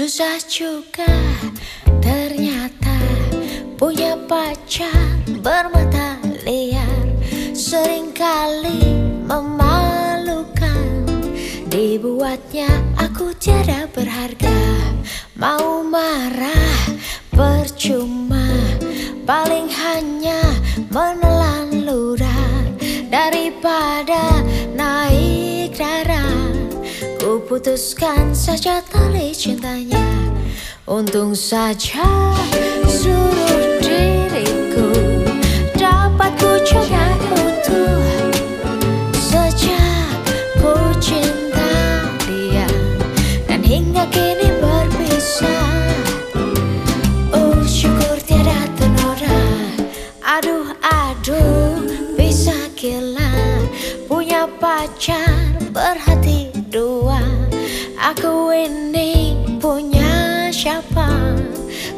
Susah juga ternyata punya pacar bermata liar. Seringkali memalukan Dibuatnya aku tiada berharga. Mau marah percuma Paling hanya menelan putuskan saja tali cintanya. Untung saja seluruh diriku Dapat ku jaga utuh Sejak ku cinta dia Dan hingga kini berpisah. Oh syukur tiada tenoda Aduh aduh bisa gila Punya pacar siapa?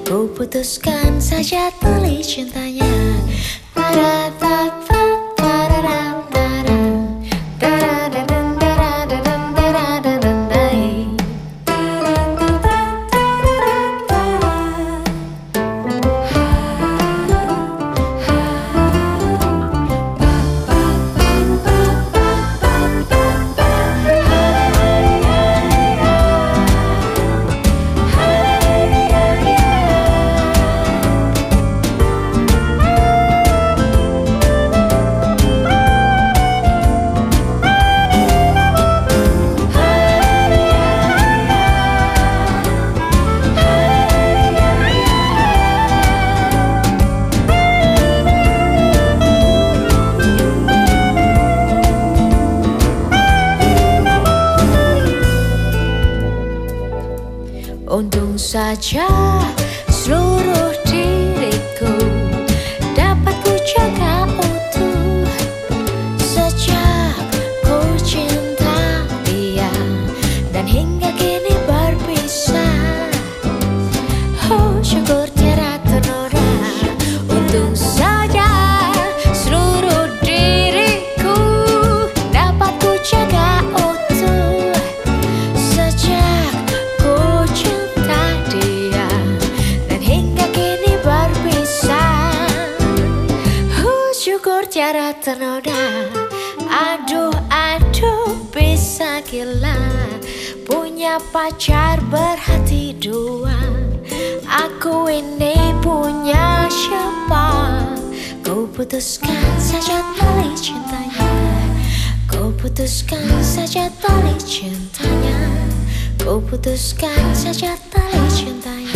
Ku putuskan saja tali cintanya Untung saja seluruh tiada tenoda Aduh aduh bisa gila. Punya pacar berhati dua. Aku ini punya siapa? Ku putuskan saja tali cintanya. Ku putuskan saja tali cintanya. Ku putuskan saja tali cintanya